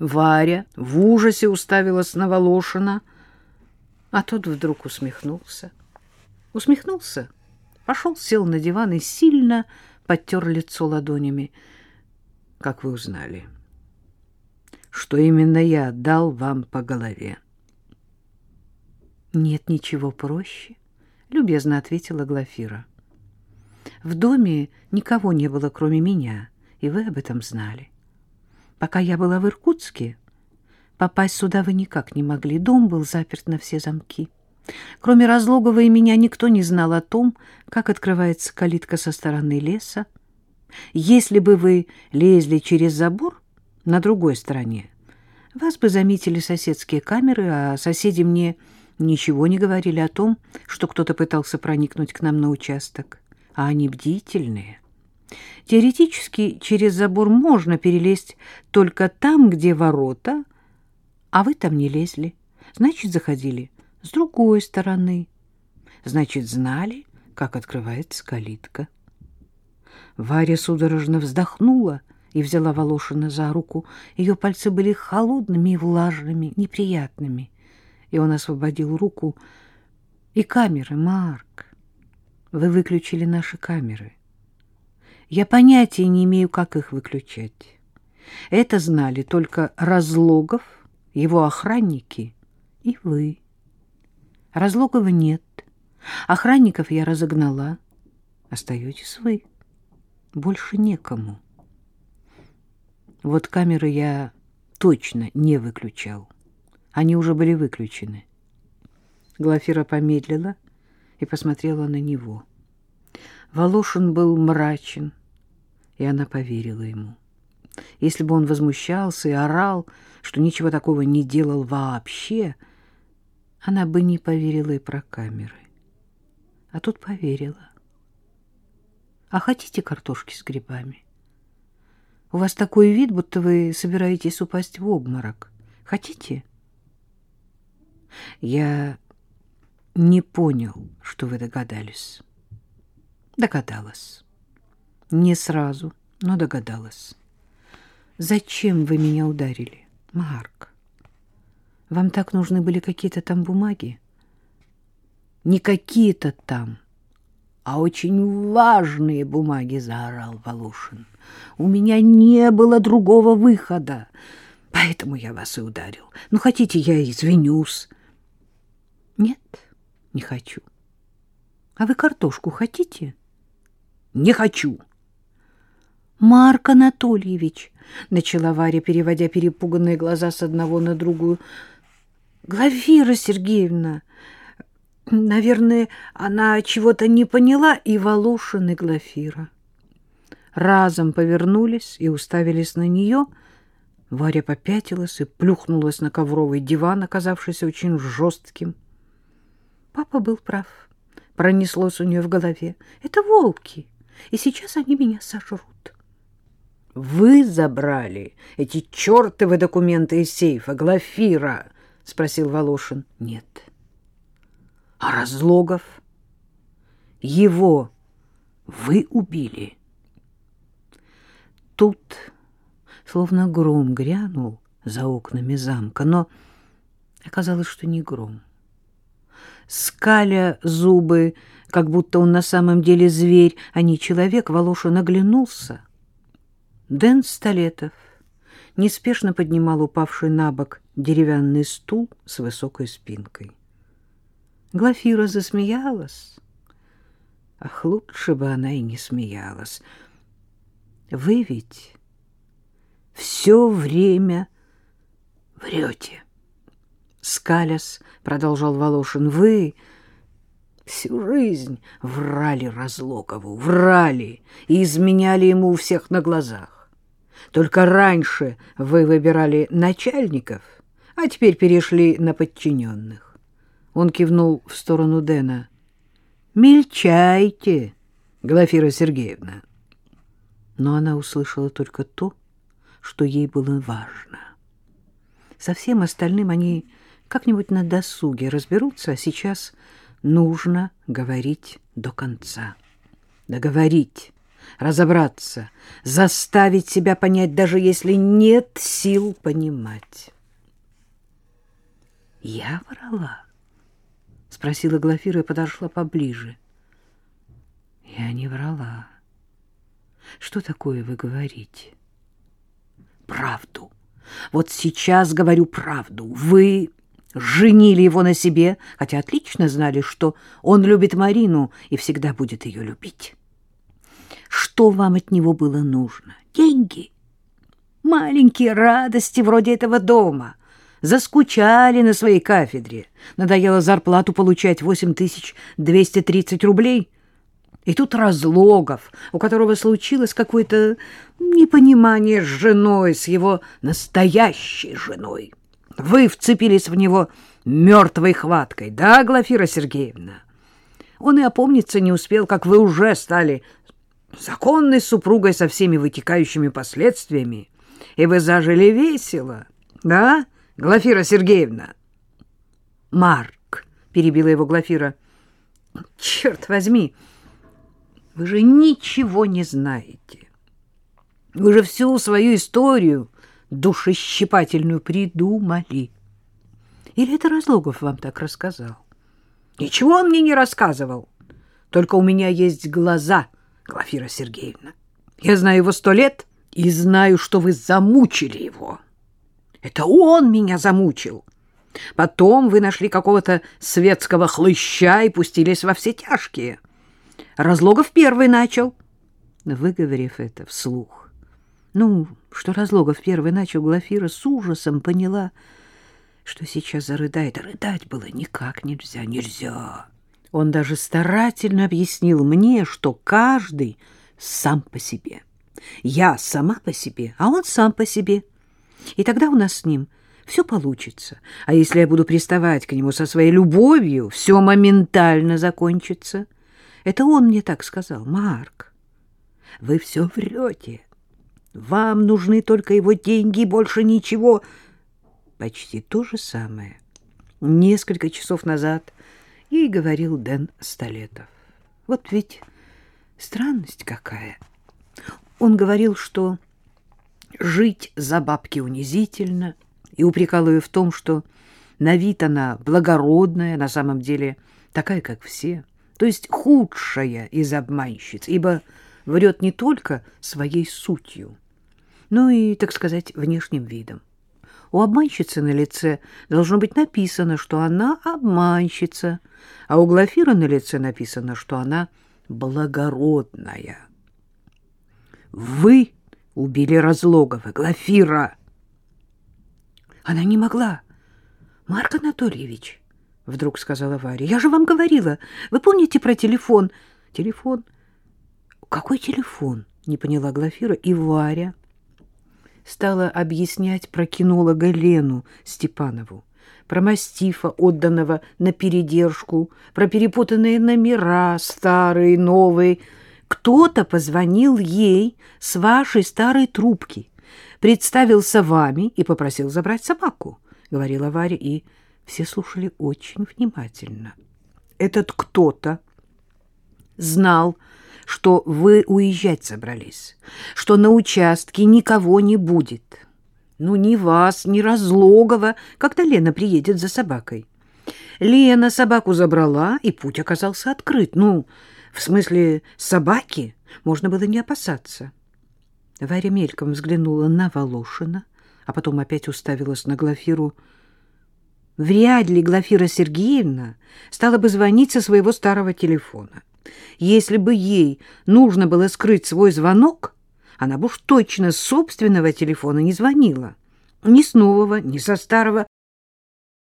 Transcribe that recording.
Варя в ужасе уставилась на Волошина, а тот вдруг усмехнулся. Усмехнулся, пошел, сел на диван и сильно подтер лицо ладонями. Как вы узнали? Что именно я отдал вам по голове? Нет ничего проще, любезно ответила Глафира. В доме никого не было, кроме меня, и вы об этом знали. Пока я была в Иркутске, попасть сюда вы никак не могли. Дом был заперт на все замки. Кроме Разлогова и меня никто не знал о том, как открывается калитка со стороны леса. Если бы вы лезли через забор на другой стороне, вас бы заметили соседские камеры, а соседи мне ничего не говорили о том, что кто-то пытался проникнуть к нам на участок. А они бдительные. Теоретически через забор можно перелезть только там, где ворота, а вы там не лезли. Значит, заходили с другой стороны. Значит, знали, как открывается калитка. Варя судорожно вздохнула и взяла Волошина за руку. Ее пальцы были холодными и влажными, неприятными. И он освободил руку. И камеры, Марк. Вы выключили наши камеры. Я понятия не имею, как их выключать. Это знали только Разлогов, его охранники и вы. Разлогова нет. Охранников я разогнала. Остаетесь вы. Больше некому. Вот камеры я точно не выключал. Они уже были выключены. Глафира помедлила и посмотрела на него. Волошин был мрачен, и она поверила ему. Если бы он возмущался и орал, что ничего такого не делал вообще, она бы не поверила и про камеры. А тут поверила. А хотите картошки с грибами? У вас такой вид, будто вы собираетесь упасть в обморок. Хотите? Я не понял, что вы догадались. Догадалась. Не сразу, но догадалась. Зачем вы меня ударили, Марк? Вам так нужны были какие-то там бумаги? Не какие-то там, а очень важные бумаги, заорал Волошин. У меня не было другого выхода, поэтому я вас и ударил. Ну, хотите, я извинюсь? Нет, не хочу. А вы картошку хотите? Не хочу. Марк Анатольевич, начала Варя, переводя перепуганные глаза с одного на другую. Глафира Сергеевна, наверное, она чего-то не поняла, и Волошин, и Глафира. Разом повернулись и уставились на нее. Варя попятилась и плюхнулась на ковровый диван, оказавшийся очень жестким. Папа был прав. Пронеслось у нее в голове. Это волки, и сейчас они меня сожрут. Вы забрали эти чертовы документы из сейфа, Глафира? — спросил Волошин. — Нет. — А Разлогов? Его вы убили? Тут словно гром грянул за окнами замка, но оказалось, что не гром. Скаля зубы, как будто он на самом деле зверь, а не человек, Волошин оглянулся — Дэн Столетов неспешно поднимал упавший на бок деревянный стул с высокой спинкой. Глафира засмеялась. Ах, лучше бы она и не смеялась. Вы ведь все время врете. Скалясь, продолжал Волошин, вы всю жизнь врали Разлокову, врали и изменяли ему у всех на глазах. Только раньше вы выбирали начальников, а теперь перешли на подчиненных. Он кивнул в сторону Дэна. «Мельчайте, Глафира Сергеевна». Но она услышала только то, что ей было важно. Со всем остальным они как-нибудь на досуге разберутся, а сейчас нужно говорить до конца. Договорить разобраться, заставить себя понять, даже если нет сил понимать. «Я врала?» — спросила Глафира и подошла поближе. «Я не врала. Что такое вы говорите?» «Правду. Вот сейчас говорю правду. Вы женили его на себе, хотя отлично знали, что он любит Марину и всегда будет ее любить. Что вам от него было нужно? Деньги? Маленькие радости вроде этого дома. Заскучали на своей кафедре. Надоело зарплату получать 8230 рублей. И тут Разлогов, у которого случилось какое-то непонимание с женой, с его настоящей женой. Вы вцепились в него мертвой хваткой, да, Глафира Сергеевна? Он и опомниться не успел, как вы уже стали законной супругой со всеми вытекающими последствиями, и вы зажили весело, да, Глафира Сергеевна? Марк, перебила его Глафира, черт возьми, вы же ничего не знаете. Вы же всю свою историю душещипательную придумали. Или это Разлогов вам так рассказал? Ничего он мне не рассказывал. Только у меня есть глаза, Глафира Сергеевна. Я знаю его сто лет и знаю, что вы замучили его. Это он меня замучил. Потом вы нашли какого-то светского хлыща и пустились во все тяжкие. Разлогов первый начал. Выговорив это вслух, ну, что Разлогов первый начал, Глафира с ужасом поняла, что сейчас зарыдает. Рыдать было никак нельзя, нельзя. Он даже старательно объяснил мне, что каждый сам по себе. Я сама по себе, а он сам по себе. И тогда у нас с ним все получится. А если я буду приставать к нему со своей любовью, все моментально закончится. Это он мне так сказал, Марк. Вы все врете. Вам нужны только его деньги больше ничего. Почти то же самое. Несколько часов назад ей говорил Дэн Столетов. Вот ведь странность какая. Он говорил, что жить за бабки унизительно, и упрекал ее в том, что на вид она благородная, на самом деле такая, как все, то есть худшая из обманщиц, ибо врет не только своей сутью, но и, так сказать, внешним видом. У обманщицы на лице должно быть написано, что она обманщица, а у Глафира на лице написано, что она благородная. Вы убили Разлогова, Глафира. Она не могла. Марк Анатольевич, вдруг сказала Варя, я же вам говорила. Вы помните про телефон? Телефон? Какой телефон? Не поняла Глафира. И Варя стала объяснять про кинолога Лену Степанову, про мастифа, отданного на передержку, про перепутанные номера, старые, новые. Кто-то позвонил ей с вашей старой трубки, представился вами и попросил забрать собаку, — говорила Варя, и все слушали очень внимательно. Этот кто-то знал, что вы уезжать собрались, что на участке никого не будет. Ну, ни вас, ни Разлогова, когда Лена приедет за собакой. Лена собаку забрала, и путь оказался открыт. Ну, в смысле, собаки можно было не опасаться. Варя мельком взглянула на Волошина, а потом опять уставилась на Глафиру. Вряд ли Глафира Сергеевна стала бы звонить со своего старого телефона. Если бы ей нужно было скрыть свой звонок, она бы уж точно с собственного телефона не звонила. Ни с нового, ни со старого.